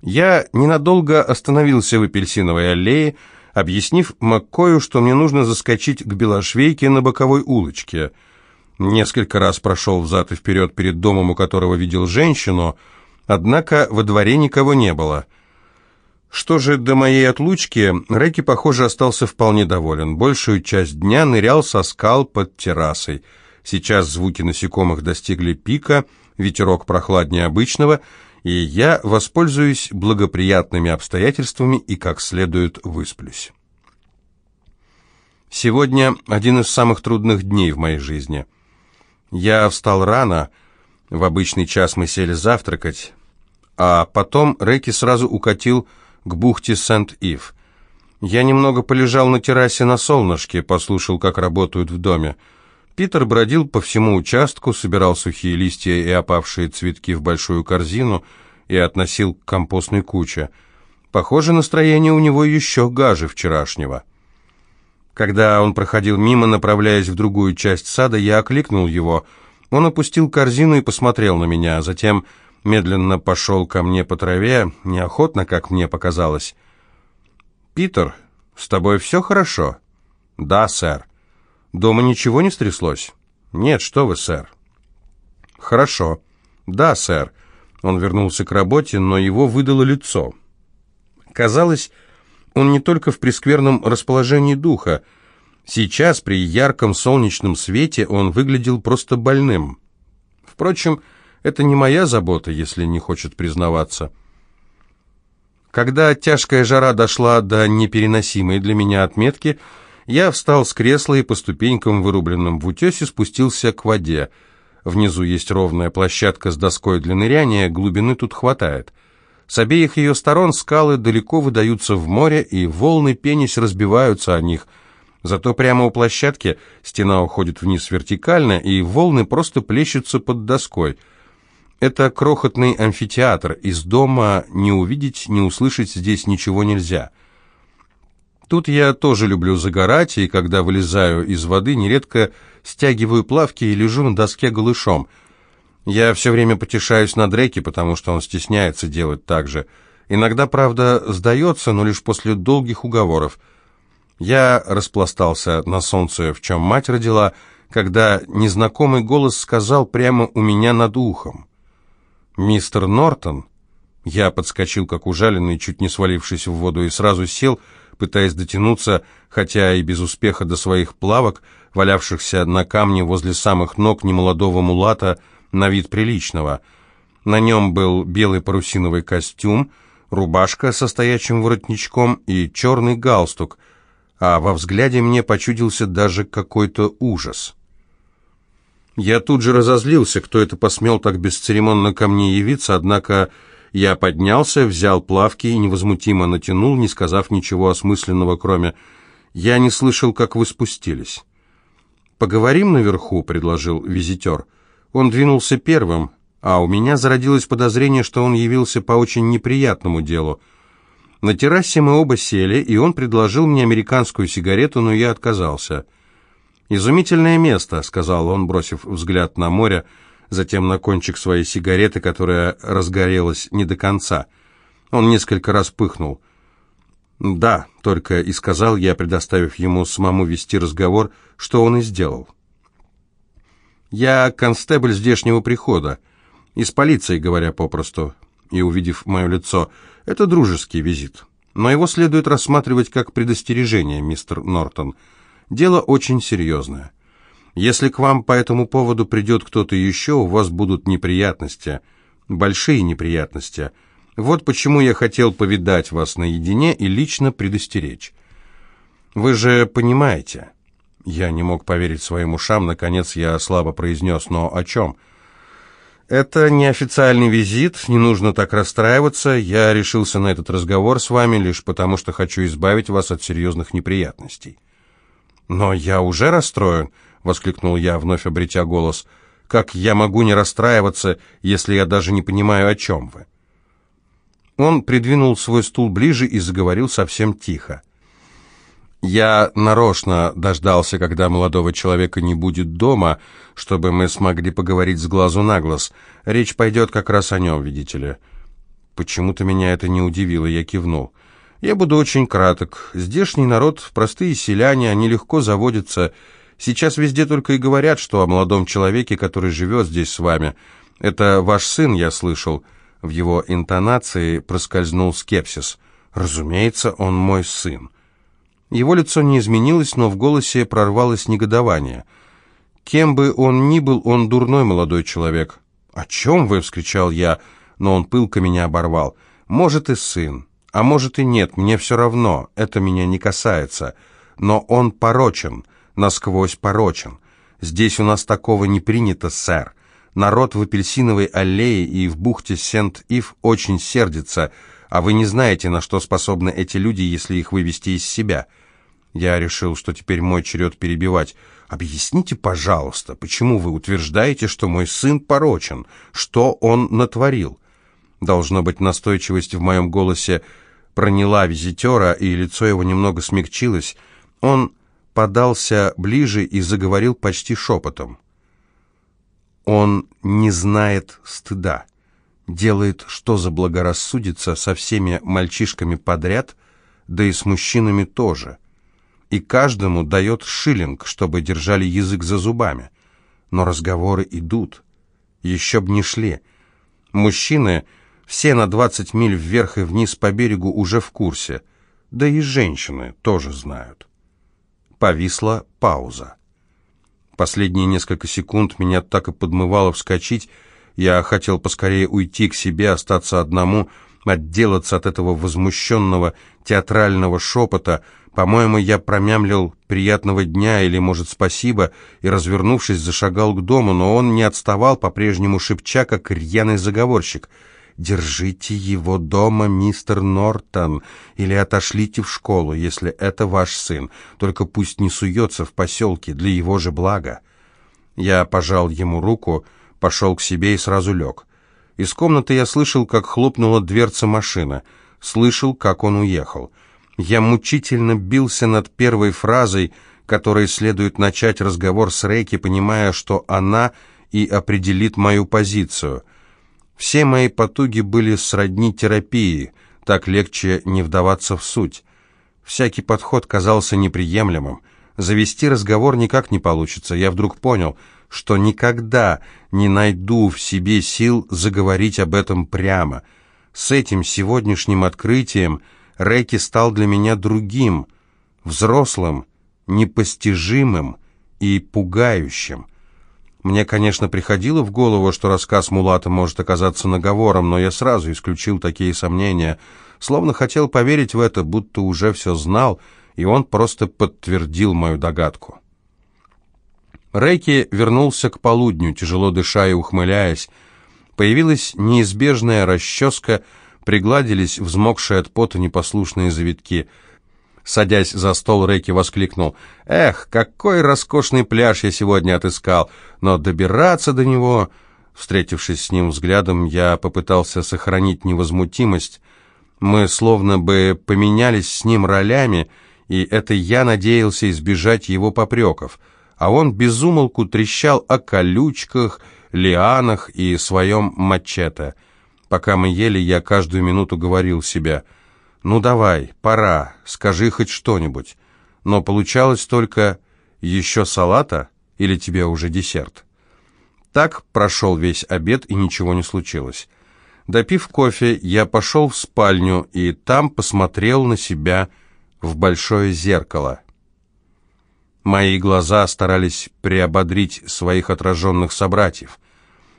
Я ненадолго остановился в апельсиновой аллее, объяснив Маккою, что мне нужно заскочить к Белошвейке на боковой улочке. Несколько раз прошел взад и вперед перед домом, у которого видел женщину — Однако во дворе никого не было. Что же до моей отлучки, Рэки, похоже, остался вполне доволен. Большую часть дня нырял со скал под террасой. Сейчас звуки насекомых достигли пика, ветерок прохладнее обычного, и я воспользуюсь благоприятными обстоятельствами и как следует высплюсь. Сегодня один из самых трудных дней в моей жизни. Я встал рано, в обычный час мы сели завтракать, а потом Рэки сразу укатил к бухте Сент-Ив. Я немного полежал на террасе на солнышке, послушал, как работают в доме. Питер бродил по всему участку, собирал сухие листья и опавшие цветки в большую корзину и относил к компостной куче. Похоже, настроение у него еще гаже вчерашнего. Когда он проходил мимо, направляясь в другую часть сада, я окликнул его. Он опустил корзину и посмотрел на меня, а затем медленно пошел ко мне по траве, неохотно, как мне показалось. «Питер, с тобой все хорошо?» «Да, сэр». «Дома ничего не стряслось?» «Нет, что вы, сэр». «Хорошо». «Да, сэр». Он вернулся к работе, но его выдало лицо. Казалось, он не только в прескверном расположении духа. Сейчас, при ярком солнечном свете, он выглядел просто больным. Впрочем, это не моя забота, если не хочет признаваться. Когда тяжкая жара дошла до непереносимой для меня отметки, я встал с кресла и по ступенькам, вырубленным в утесе, спустился к воде. Внизу есть ровная площадка с доской для ныряния, глубины тут хватает. С обеих ее сторон скалы далеко выдаются в море, и волны пенись разбиваются о них. Зато прямо у площадки стена уходит вниз вертикально, и волны просто плещутся под доской. Это крохотный амфитеатр, из дома не увидеть, не услышать здесь ничего нельзя. Тут я тоже люблю загорать, и когда вылезаю из воды, нередко стягиваю плавки и лежу на доске голышом. Я все время потешаюсь над Реки, потому что он стесняется делать так же. Иногда, правда, сдается, но лишь после долгих уговоров. Я распластался на солнце, в чем мать родила, когда незнакомый голос сказал прямо у меня над ухом. «Мистер Нортон?» Я подскочил, как ужаленный, чуть не свалившись в воду, и сразу сел, пытаясь дотянуться, хотя и без успеха до своих плавок, валявшихся на камне возле самых ног немолодого мулата, на вид приличного. На нем был белый парусиновый костюм, рубашка со стоячим воротничком и черный галстук, а во взгляде мне почудился даже какой-то ужас. Я тут же разозлился, кто это посмел так бесцеремонно ко мне явиться, однако я поднялся, взял плавки и невозмутимо натянул, не сказав ничего осмысленного, кроме «Я не слышал, как вы спустились». «Поговорим наверху», — предложил визитер. Он двинулся первым, а у меня зародилось подозрение, что он явился по очень неприятному делу. На террасе мы оба сели, и он предложил мне американскую сигарету, но я отказался. «Изумительное место», — сказал он, бросив взгляд на море, — затем на кончик своей сигареты, которая разгорелась не до конца. Он несколько раз пыхнул. «Да», — только и сказал я, предоставив ему самому вести разговор, что он и сделал. «Я констебль здешнего прихода, из полиции, говоря попросту». И, увидев мое лицо, «Это дружеский визит, но его следует рассматривать как предостережение, мистер Нортон. Дело очень серьезное». Если к вам по этому поводу придет кто-то еще, у вас будут неприятности, большие неприятности. Вот почему я хотел повидать вас наедине и лично предостеречь. Вы же понимаете...» Я не мог поверить своим ушам, наконец я слабо произнес, но о чем? «Это неофициальный визит, не нужно так расстраиваться. Я решился на этот разговор с вами лишь потому, что хочу избавить вас от серьезных неприятностей». «Но я уже расстроен», — воскликнул я, вновь обретя голос. «Как я могу не расстраиваться, если я даже не понимаю, о чем вы?» Он придвинул свой стул ближе и заговорил совсем тихо. «Я нарочно дождался, когда молодого человека не будет дома, чтобы мы смогли поговорить с глазу на глаз. Речь пойдет как раз о нем, видите ли». Почему-то меня это не удивило, я кивнул. «Я буду очень краток. Здешний народ, простые селяне, они легко заводятся Сейчас везде только и говорят, что о молодом человеке, который живет здесь с вами. Это ваш сын, я слышал». В его интонации проскользнул скепсис. «Разумеется, он мой сын». Его лицо не изменилось, но в голосе прорвалось негодование. «Кем бы он ни был, он дурной молодой человек». «О чем вы?» — вскричал я, но он пылко меня оборвал. «Может и сын, а может и нет, мне все равно, это меня не касается. Но он порочен насквозь порочен. Здесь у нас такого не принято, сэр. Народ в апельсиновой аллее и в бухте Сент-Ив очень сердится, а вы не знаете, на что способны эти люди, если их вывести из себя. Я решил, что теперь мой черед перебивать. Объясните, пожалуйста, почему вы утверждаете, что мой сын порочен? Что он натворил?» Должно быть, настойчивость в моем голосе проняла визитера, и лицо его немного смягчилось. Он подался ближе и заговорил почти шепотом. «Он не знает стыда, делает, что заблагорассудится со всеми мальчишками подряд, да и с мужчинами тоже» и каждому дает шиллинг, чтобы держали язык за зубами. Но разговоры идут. Еще б не шли. Мужчины все на 20 миль вверх и вниз по берегу уже в курсе. Да и женщины тоже знают. Повисла пауза. Последние несколько секунд меня так и подмывало вскочить. Я хотел поскорее уйти к себе, остаться одному, отделаться от этого возмущенного театрального шепота — по-моему, я промямлил «приятного дня» или, может, «спасибо», и, развернувшись, зашагал к дому, но он не отставал, по-прежнему шепча, как рьяный заговорщик. «Держите его дома, мистер Нортон, или отошлите в школу, если это ваш сын, только пусть не суется в поселке, для его же блага». Я пожал ему руку, пошел к себе и сразу лег. Из комнаты я слышал, как хлопнула дверца машины, слышал, как он уехал. Я мучительно бился над первой фразой, которой следует начать разговор с Рейки, понимая, что она и определит мою позицию. Все мои потуги были сродни терапии, так легче не вдаваться в суть. Всякий подход казался неприемлемым. Завести разговор никак не получится. Я вдруг понял, что никогда не найду в себе сил заговорить об этом прямо. С этим сегодняшним открытием – Рэки стал для меня другим, взрослым, непостижимым и пугающим. Мне, конечно, приходило в голову, что рассказ Мулата может оказаться наговором, но я сразу исключил такие сомнения, словно хотел поверить в это, будто уже все знал, и он просто подтвердил мою догадку. Рейки вернулся к полудню, тяжело дыша и ухмыляясь. Появилась неизбежная расческа — пригладились взмокшие от пота непослушные завитки. Садясь за стол, Рэки воскликнул. «Эх, какой роскошный пляж я сегодня отыскал! Но добираться до него...» Встретившись с ним взглядом, я попытался сохранить невозмутимость. Мы словно бы поменялись с ним ролями, и это я надеялся избежать его попреков. А он безумолку трещал о колючках, лианах и своем мачете — Пока мы ели, я каждую минуту говорил себе, «Ну давай, пора, скажи хоть что-нибудь». Но получалось только «Еще салата или тебе уже десерт?» Так прошел весь обед, и ничего не случилось. Допив кофе, я пошел в спальню и там посмотрел на себя в большое зеркало. Мои глаза старались приободрить своих отраженных собратьев.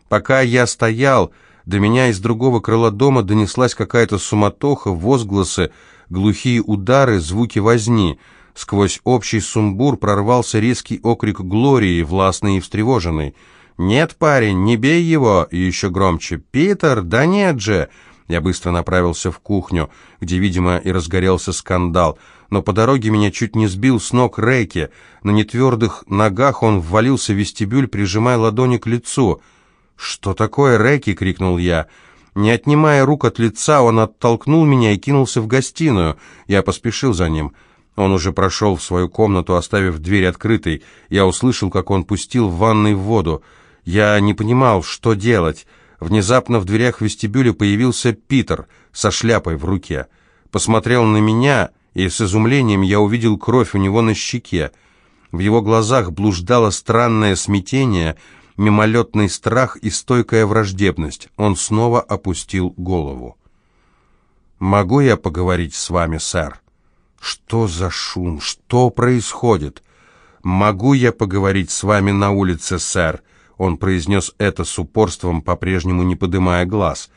Пока я стоял, до меня из другого крыла дома донеслась какая-то суматоха, возгласы, глухие удары, звуки возни. Сквозь общий сумбур прорвался резкий окрик Глории, властный и встревоженный. «Нет, парень, не бей его!» И еще громче. «Питер, да нет же!» Я быстро направился в кухню, где, видимо, и разгорелся скандал. Но по дороге меня чуть не сбил с ног Рейки. На нетвердых ногах он ввалился в вестибюль, прижимая ладони к лицу — «Что такое, Рэки?» — крикнул я. Не отнимая рук от лица, он оттолкнул меня и кинулся в гостиную. Я поспешил за ним. Он уже прошел в свою комнату, оставив дверь открытой. Я услышал, как он пустил в ванной воду. Я не понимал, что делать. Внезапно в дверях вестибюля появился Питер со шляпой в руке. Посмотрел на меня, и с изумлением я увидел кровь у него на щеке. В его глазах блуждало странное смятение — мимолетный страх и стойкая враждебность. Он снова опустил голову. «Могу я поговорить с вами, сэр?» «Что за шум? Что происходит?» «Могу я поговорить с вами на улице, сэр?» Он произнес это с упорством, по-прежнему не подымая глаз.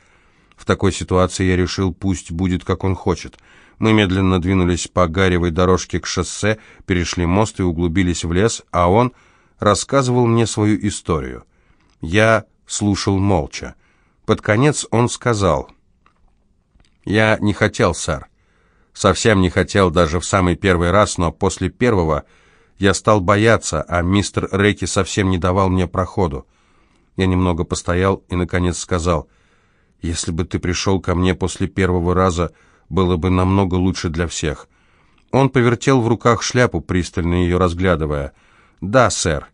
В такой ситуации я решил, пусть будет, как он хочет. Мы медленно двинулись по гаревой дорожке к шоссе, перешли мост и углубились в лес, а он рассказывал мне свою историю. Я слушал молча. Под конец он сказал, «Я не хотел, сэр. Совсем не хотел даже в самый первый раз, но после первого Я стал бояться, а мистер Рейки совсем не давал мне проходу. Я немного постоял и, наконец, сказал, «Если бы ты пришел ко мне после первого раза, было бы намного лучше для всех». Он повертел в руках шляпу, пристально ее разглядывая. «Да, сэр.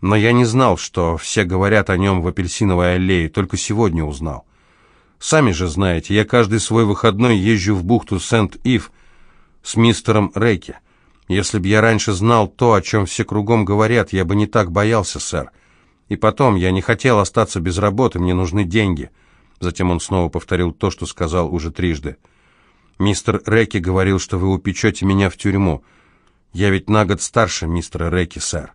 Но я не знал, что все говорят о нем в апельсиновой аллее, только сегодня узнал. Сами же знаете, я каждый свой выходной езжу в бухту Сент-Ив с мистером Рейки. Если б я раньше знал то, о чем все кругом говорят, я бы не так боялся, сэр. И потом, я не хотел остаться без работы, мне нужны деньги». Затем он снова повторил то, что сказал уже трижды. «Мистер Рекки говорил, что вы упечете меня в тюрьму. Я ведь на год старше мистера Рекки, сэр».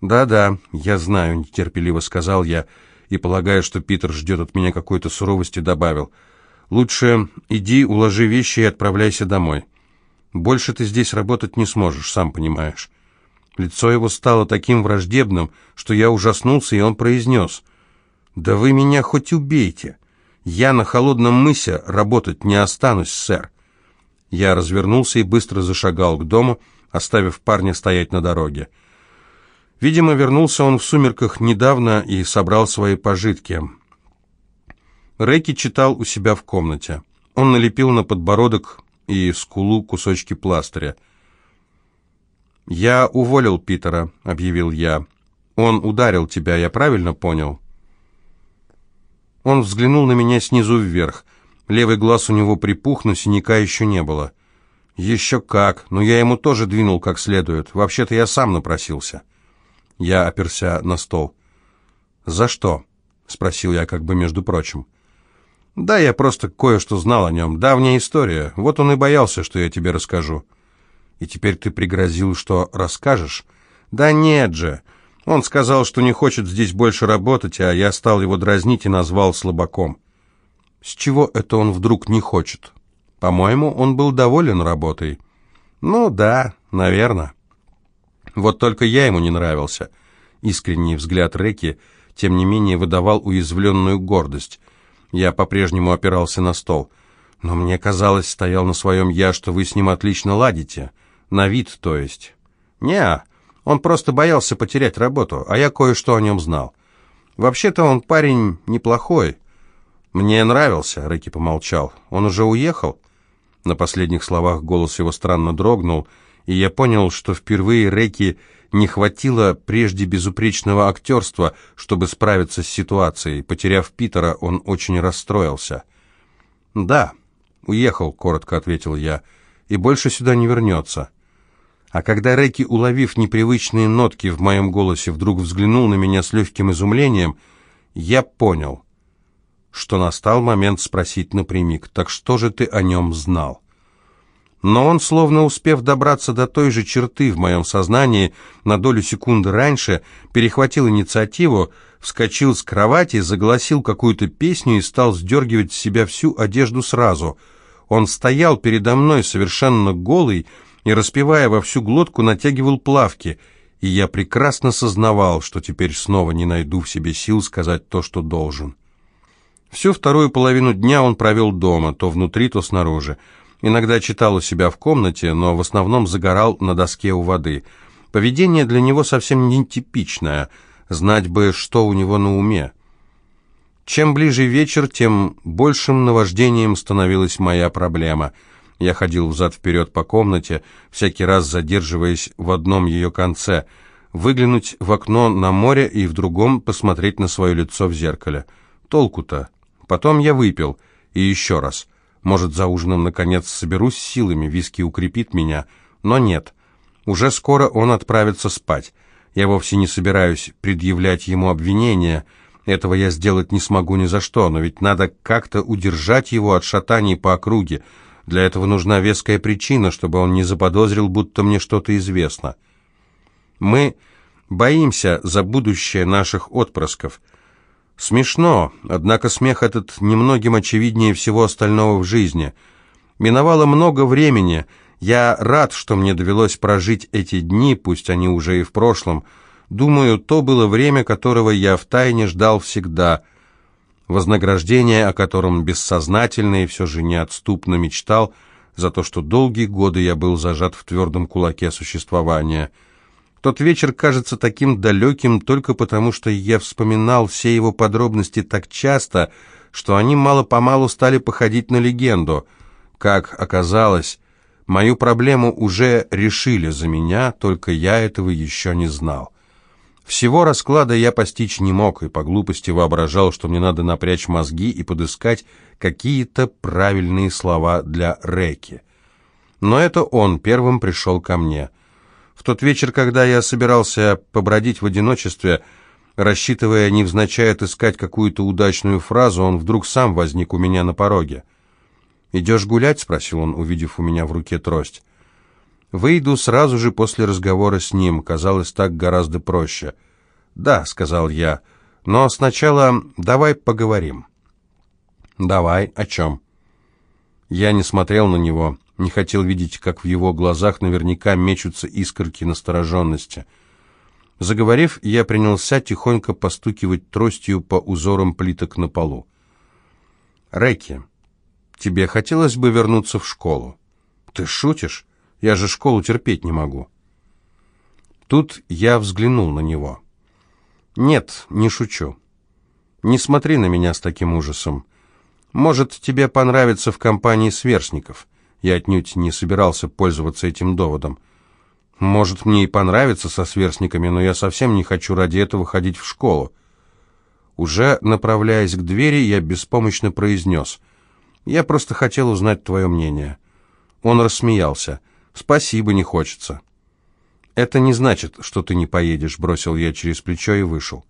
«Да-да, я знаю», — нетерпеливо сказал я, и, полагая, что Питер ждет от меня какой-то суровости, добавил. «Лучше иди, уложи вещи и отправляйся домой. Больше ты здесь работать не сможешь, сам понимаешь». Лицо его стало таким враждебным, что я ужаснулся, и он произнес. «Да вы меня хоть убейте! Я на холодном мысе работать не останусь, сэр!» Я развернулся и быстро зашагал к дому, оставив парня стоять на дороге. Видимо, вернулся он в сумерках недавно и собрал свои пожитки. Рэки читал у себя в комнате. Он налепил на подбородок и скулу кусочки пластыря. «Я уволил Питера», — объявил я. «Он ударил тебя, я правильно понял?» Он взглянул на меня снизу вверх. Левый глаз у него припух, но синяка еще не было. «Еще как, но я ему тоже двинул как следует. Вообще-то я сам напросился». Я оперся на стол. «За что?» — спросил я как бы между прочим. «Да, я просто кое-что знал о нем. Давняя история. Вот он и боялся, что я тебе расскажу». «И теперь ты пригрозил, что расскажешь?» «Да нет же. Он сказал, что не хочет здесь больше работать, а я стал его дразнить и назвал слабаком». «С чего это он вдруг не хочет?» «По-моему, он был доволен работой». «Ну да, наверное». Вот только я ему не нравился. Искренний взгляд Реки, тем не менее, выдавал уязвленную гордость. Я по-прежнему опирался на стол. Но мне казалось, стоял на своем я, что вы с ним отлично ладите. На вид, то есть. не он просто боялся потерять работу, а я кое-что о нем знал. Вообще-то он парень неплохой. Мне нравился, Рэки помолчал. Он уже уехал? На последних словах голос его странно дрогнул, и я понял, что впервые Рэки не хватило прежде безупречного актерства, чтобы справиться с ситуацией. Потеряв Питера, он очень расстроился. «Да, уехал», — коротко ответил я, — «и больше сюда не вернется». А когда Рэки, уловив непривычные нотки в моем голосе, вдруг взглянул на меня с легким изумлением, я понял, что настал момент спросить напрямик, «Так что же ты о нем знал?» Но он, словно успев добраться до той же черты в моем сознании на долю секунды раньше, перехватил инициативу, вскочил с кровати, загласил какую-то песню и стал сдергивать с себя всю одежду сразу. Он стоял передо мной совершенно голый и, распевая во всю глотку, натягивал плавки, и я прекрасно сознавал, что теперь снова не найду в себе сил сказать то, что должен. Всю вторую половину дня он провел дома, то внутри, то снаружи. Иногда читал у себя в комнате, но в основном загорал на доске у воды. Поведение для него совсем нетипичное, знать бы, что у него на уме. Чем ближе вечер, тем большим наваждением становилась моя проблема. Я ходил взад-вперед по комнате, всякий раз задерживаясь в одном ее конце, выглянуть в окно на море и в другом посмотреть на свое лицо в зеркале. Толку-то? Потом я выпил, и еще раз – может, за ужином, наконец, соберусь силами, виски укрепит меня. Но нет. Уже скоро он отправится спать. Я вовсе не собираюсь предъявлять ему обвинения. Этого я сделать не смогу ни за что, но ведь надо как-то удержать его от шатаний по округе. Для этого нужна веская причина, чтобы он не заподозрил, будто мне что-то известно. Мы боимся за будущее наших отпрысков. Смешно, однако смех этот немногим очевиднее всего остального в жизни. Миновало много времени, я рад, что мне довелось прожить эти дни, пусть они уже и в прошлом. Думаю, то было время, которого я втайне ждал всегда. Вознаграждение, о котором бессознательно и все же неотступно мечтал, за то, что долгие годы я был зажат в твердом кулаке существования. Тот вечер кажется таким далеким только потому, что я вспоминал все его подробности так часто, что они мало-помалу стали походить на легенду. Как оказалось, мою проблему уже решили за меня, только я этого еще не знал. Всего расклада я постичь не мог, и по глупости воображал, что мне надо напрячь мозги и подыскать какие-то правильные слова для Реки. Но это он первым пришел ко мне. В тот вечер, когда я собирался побродить в одиночестве, рассчитывая невзначай отыскать какую-то удачную фразу, он вдруг сам возник у меня на пороге. «Идешь гулять?» — спросил он, увидев у меня в руке трость. Выйду сразу же после разговора с ним, казалось так гораздо проще. «Да», — сказал я, — «но сначала давай поговорим». «Давай, о чем?» Я не смотрел на него, не хотел видеть, как в его глазах наверняка мечутся искорки настороженности. Заговорив, я принялся тихонько постукивать тростью по узорам плиток на полу. «Рэки, тебе хотелось бы вернуться в школу?» «Ты шутишь?» Я же школу терпеть не могу. Тут я взглянул на него. Нет, не шучу. Не смотри на меня с таким ужасом. Может, тебе понравится в компании сверстников. Я отнюдь не собирался пользоваться этим доводом. Может, мне и понравится со сверстниками, но я совсем не хочу ради этого ходить в школу. Уже направляясь к двери, я беспомощно произнес. «Я просто хотел узнать твое мнение». Он рассмеялся. «Спасибо, не хочется». «Это не значит, что ты не поедешь», — бросил я через плечо и вышел.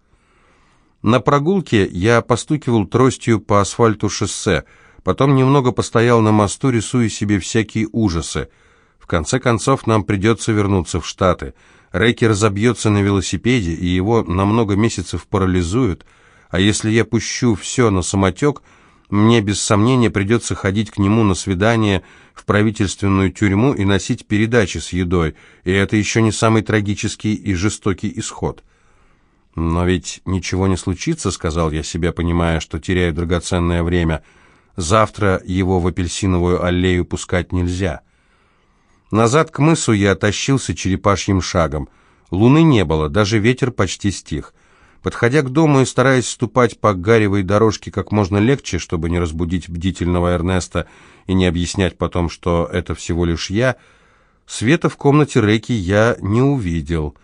На прогулке я постукивал тростью по асфальту шоссе, потом немного постоял на мосту, рисуя себе всякие ужасы. В конце концов, нам придется вернуться в Штаты. Рэки разобьется на велосипеде, и его на много месяцев парализуют, а если я пущу все на самотек — мне без сомнения придется ходить к нему на свидание в правительственную тюрьму и носить передачи с едой, и это еще не самый трагический и жестокий исход. «Но ведь ничего не случится», — сказал я себе, понимая, что теряю драгоценное время. «Завтра его в апельсиновую аллею пускать нельзя». Назад к мысу я тащился черепашьим шагом. Луны не было, даже ветер почти стих. Подходя к дому и стараясь ступать по гаревой дорожке как можно легче, чтобы не разбудить бдительного Эрнеста и не объяснять потом, что это всего лишь я, света в комнате Реки я не увидел.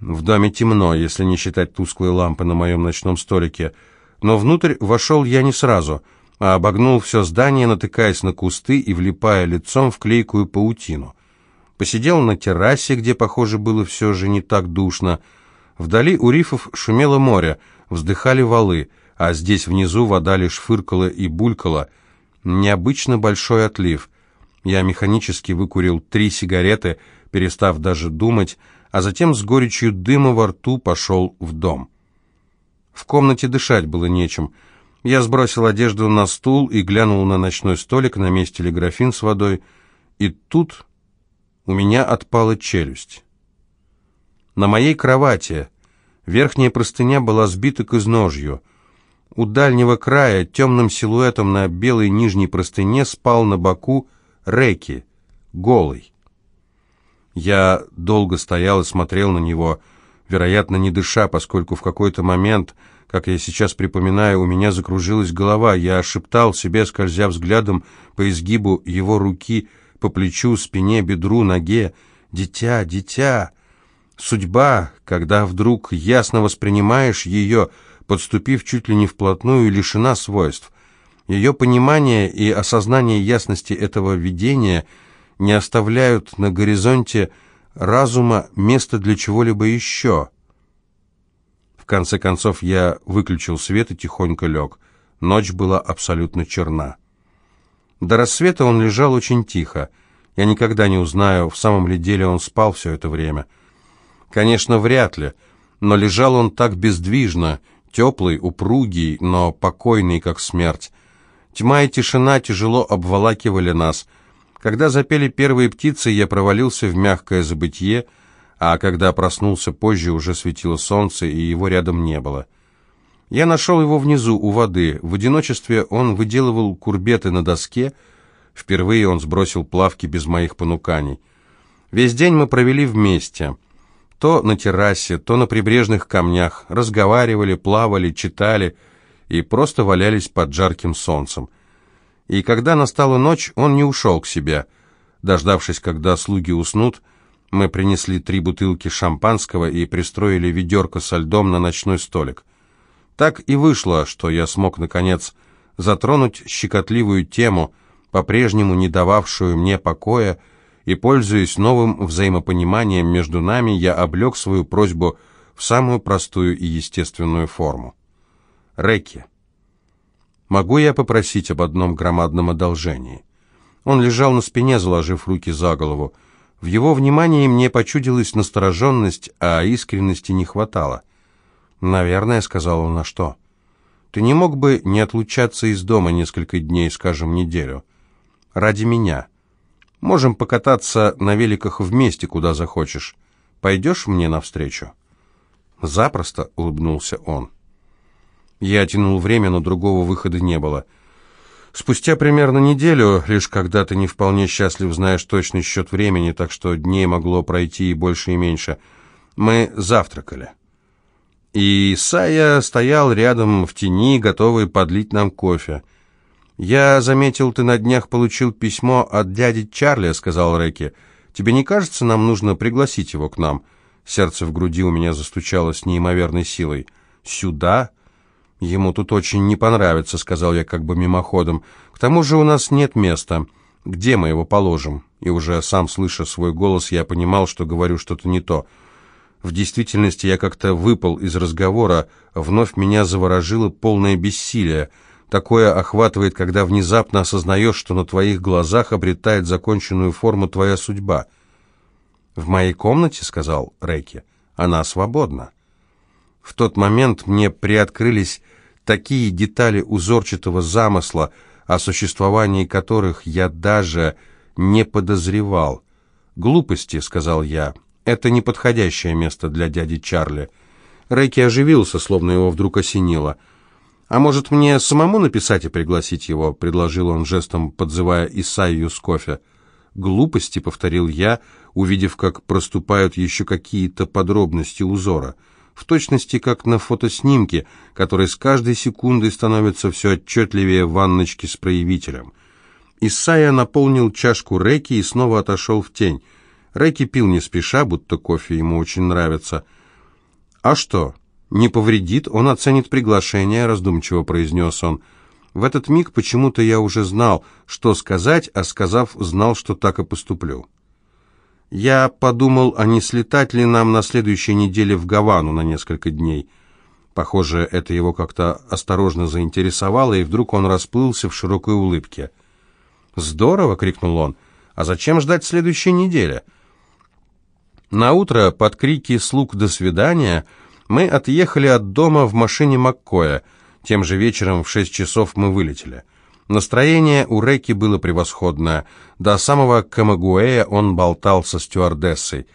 В доме темно, если не считать тусклой лампы на моем ночном столике, но внутрь вошел я не сразу, а обогнул все здание, натыкаясь на кусты и влипая лицом в клейкую паутину. Посидел на террасе, где, похоже, было все же не так душно, Вдали у рифов шумело море, вздыхали валы, а здесь внизу вода лишь фыркала и булькала. Необычно большой отлив. Я механически выкурил три сигареты, перестав даже думать, а затем с горечью дыма во рту пошел в дом. В комнате дышать было нечем. Я сбросил одежду на стул и глянул на ночной столик, на месте ли графин с водой, и тут у меня отпала челюсть. На моей кровати верхняя простыня была сбита к изножью. У дальнего края темным силуэтом на белой нижней простыне спал на боку Реки, голый. Я долго стоял и смотрел на него, вероятно, не дыша, поскольку в какой-то момент, как я сейчас припоминаю, у меня закружилась голова. Я шептал себе, скользя взглядом по изгибу его руки, по плечу, спине, бедру, ноге. «Дитя, дитя!» Судьба, когда вдруг ясно воспринимаешь ее, подступив чуть ли не вплотную, лишена свойств. Ее понимание и осознание ясности этого видения не оставляют на горизонте разума места для чего-либо еще. В конце концов я выключил свет и тихонько лег. Ночь была абсолютно черна. До рассвета он лежал очень тихо. Я никогда не узнаю, в самом ли деле он спал все это время. Конечно, вряд ли, но лежал он так бездвижно, теплый, упругий, но покойный, как смерть. Тьма и тишина тяжело обволакивали нас. Когда запели первые птицы, я провалился в мягкое забытье, а когда проснулся позже, уже светило солнце, и его рядом не было. Я нашел его внизу, у воды. В одиночестве он выделывал курбеты на доске. Впервые он сбросил плавки без моих понуканий. Весь день мы провели вместе. То на террасе, то на прибрежных камнях, разговаривали, плавали, читали и просто валялись под жарким солнцем. И когда настала ночь, он не ушел к себе. Дождавшись, когда слуги уснут, мы принесли три бутылки шампанского и пристроили ведерко со льдом на ночной столик. Так и вышло, что я смог, наконец, затронуть щекотливую тему, по-прежнему не дававшую мне покоя, и, пользуясь новым взаимопониманием между нами, я облег свою просьбу в самую простую и естественную форму. Реки. Могу я попросить об одном громадном одолжении? Он лежал на спине, заложив руки за голову. В его внимании мне почудилась настороженность, а искренности не хватало. «Наверное», — сказал он, — «на что?» «Ты не мог бы не отлучаться из дома несколько дней, скажем, неделю? Ради меня. Можем покататься на великах вместе, куда захочешь. Пойдешь мне навстречу?» «Запросто», — улыбнулся он. Я тянул время, но другого выхода не было. Спустя примерно неделю, лишь когда ты не вполне счастлив, знаешь точный счет времени, так что дней могло пройти и больше, и меньше, мы завтракали. И Исайя стоял рядом в тени, готовый подлить нам кофе. «Я заметил, ты на днях получил письмо от дяди Чарли», — сказал Рэки. «Тебе не кажется, нам нужно пригласить его к нам?» Сердце в груди у меня застучало с неимоверной силой. «Сюда?» «Ему тут очень не понравится», — сказал я как бы мимоходом. «К тому же у нас нет места. Где мы его положим?» И уже сам слыша свой голос, я понимал, что говорю что-то не то. В действительности я как-то выпал из разговора, вновь меня заворожило полное бессилие. Такое охватывает, когда внезапно осознаешь, что на твоих глазах обретает законченную форму твоя судьба. «В моей комнате», — сказал Рэки, — «она свободна». В тот момент мне приоткрылись такие детали узорчатого замысла, о существовании которых я даже не подозревал. «Глупости», — сказал я, — «это неподходящее место для дяди Чарли». Рэйки оживился, словно его вдруг осенило. «А может, мне самому написать и пригласить его?» — предложил он жестом, подзывая Исайю с кофе. «Глупости», — повторил я, увидев, как проступают еще какие-то подробности узора — в точности как на фотоснимке, который с каждой секундой становится все отчетливее ванночки с проявителем. Исайя наполнил чашку Реки и снова отошел в тень. Реки пил не спеша, будто кофе ему очень нравится. «А что, не повредит, он оценит приглашение», — раздумчиво произнес он. В этот миг почему-то я уже знал, что сказать, а сказав, знал, что так и поступлю. Я подумал, а не слетать ли нам на следующей неделе в Гавану на несколько дней. Похоже, это его как-то осторожно заинтересовало, и вдруг он расплылся в широкой улыбке. «Здорово!» — крикнул он. «А зачем ждать следующей недели?» На утро под крики слуг «до свидания» мы отъехали от дома в машине Маккоя. Тем же вечером в шесть часов мы вылетели. Настроение у Реки было превосходное. До самого Камагуэя он болтал со стюардессой.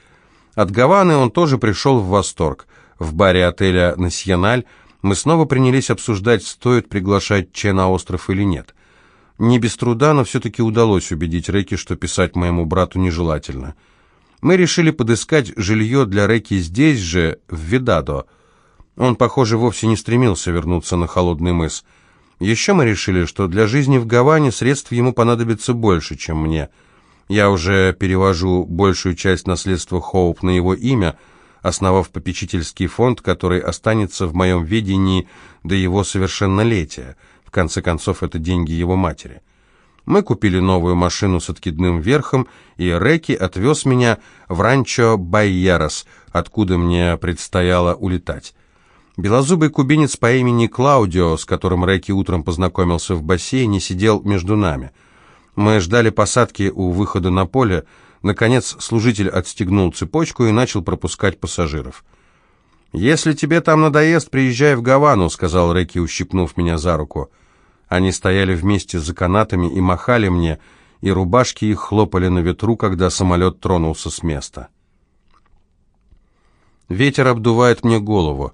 От Гаваны он тоже пришел в восторг. В баре отеля «Насьональ» мы снова принялись обсуждать, стоит приглашать Че на остров или нет. Не без труда, но все-таки удалось убедить Реки, что писать моему брату нежелательно. Мы решили подыскать жилье для Реки здесь же, в Видадо. Он, похоже, вовсе не стремился вернуться на холодный мыс – еще мы решили, что для жизни в Гаване средств ему понадобится больше, чем мне. Я уже перевожу большую часть наследства Хоуп на его имя, основав попечительский фонд, который останется в моем ведении до его совершеннолетия. В конце концов, это деньги его матери. Мы купили новую машину с откидным верхом, и Реки отвез меня в ранчо Байярос, откуда мне предстояло улетать. Белозубый кубинец по имени Клаудио, с которым Рэки утром познакомился в бассейне, сидел между нами. Мы ждали посадки у выхода на поле. Наконец служитель отстегнул цепочку и начал пропускать пассажиров. «Если тебе там надоест, приезжай в Гавану», — сказал Рэки, ущипнув меня за руку. Они стояли вместе за канатами и махали мне, и рубашки их хлопали на ветру, когда самолет тронулся с места. Ветер обдувает мне голову.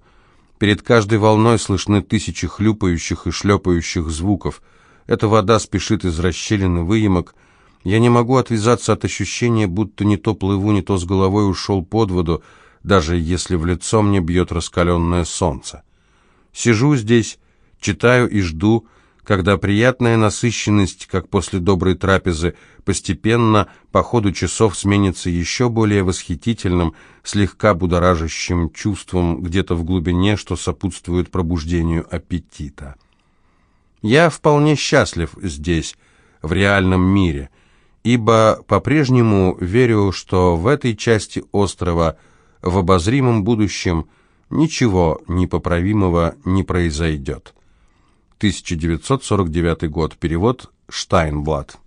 Перед каждой волной слышны тысячи хлюпающих и шлепающих звуков. Эта вода спешит из расщелины выемок. Я не могу отвязаться от ощущения, будто не то плыву, не то с головой ушел под воду. даже если в лицо мне бьет раскаленное солнце. Сижу здесь, читаю и жду, когда приятная насыщенность, как после доброй трапезы, постепенно по ходу часов сменится еще более восхитительным, слегка будоражащим чувством где-то в глубине, что сопутствует пробуждению аппетита. Я вполне счастлив здесь, в реальном мире, ибо по-прежнему верю, что в этой части острова, в обозримом будущем, ничего непоправимого не произойдет. 1949 год. Перевод Штайнблат.